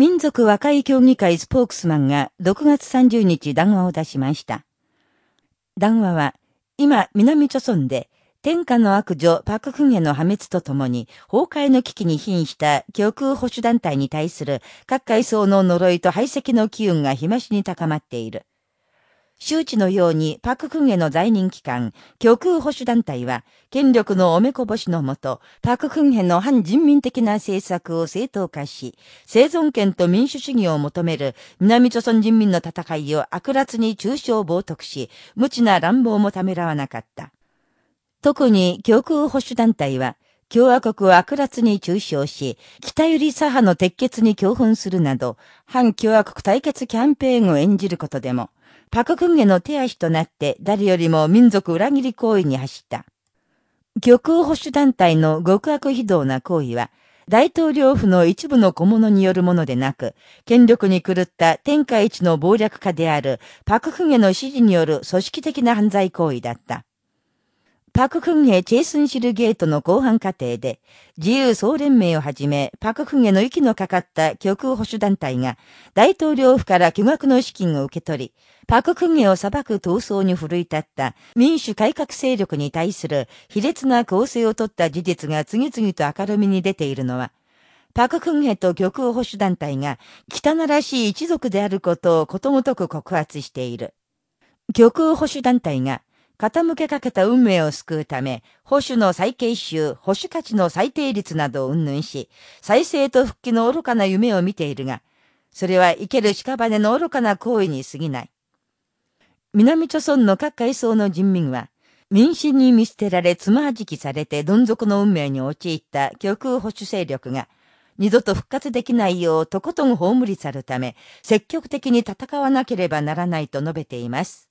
民族和解協議会スポークスマンが6月30日談話を出しました。談話は、今、南朝村で、天下の悪女パククンへの破滅とともに、崩壊の危機に瀕した極右保守団体に対する各階層の呪いと排斥の機運が日増しに高まっている。周知のようにパククンへの在任期間、極右保守団体は、権力のおめこぼしのもと、パククンへの反人民的な政策を正当化し、生存権と民主主義を求める南朝鮮人民の戦いを悪辣に中傷冒涜し、無知な乱暴もためらわなかった。特に極右保守団体は、共和国を悪辣に中傷し、北寄り左派の鉄血に共奮するなど、反共和国対決キャンペーンを演じることでも、パククンゲの手足となって誰よりも民族裏切り行為に走った。極右保守団体の極悪非道な行為は、大統領府の一部の小物によるものでなく、権力に狂った天下一の暴略家であるパククンゲの指示による組織的な犯罪行為だった。パククンヘチェイスンシルゲートの後半過程で、自由総連盟をはじめ、パククンヘの息のかかった極右保守団体が、大統領府から巨額の資金を受け取り、パククンヘを裁く闘争に奮い立った民主改革勢力に対する卑劣な構成を取った事実が次々と明るみに出ているのは、パククンヘと極右保守団体が汚らしい一族であることをことごとく告発している。極右保守団体が傾けかけた運命を救うため、保守の再継収、保守価値の最低率などを云々し、再生と復帰の愚かな夢を見ているが、それは生ける屍の愚かな行為に過ぎない。南朝村の各階層の人民は、民心に見捨てられ、つまはじきされて、どん底の運命に陥った極右保守勢力が、二度と復活できないようとことん葬り去るため、積極的に戦わなければならないと述べています。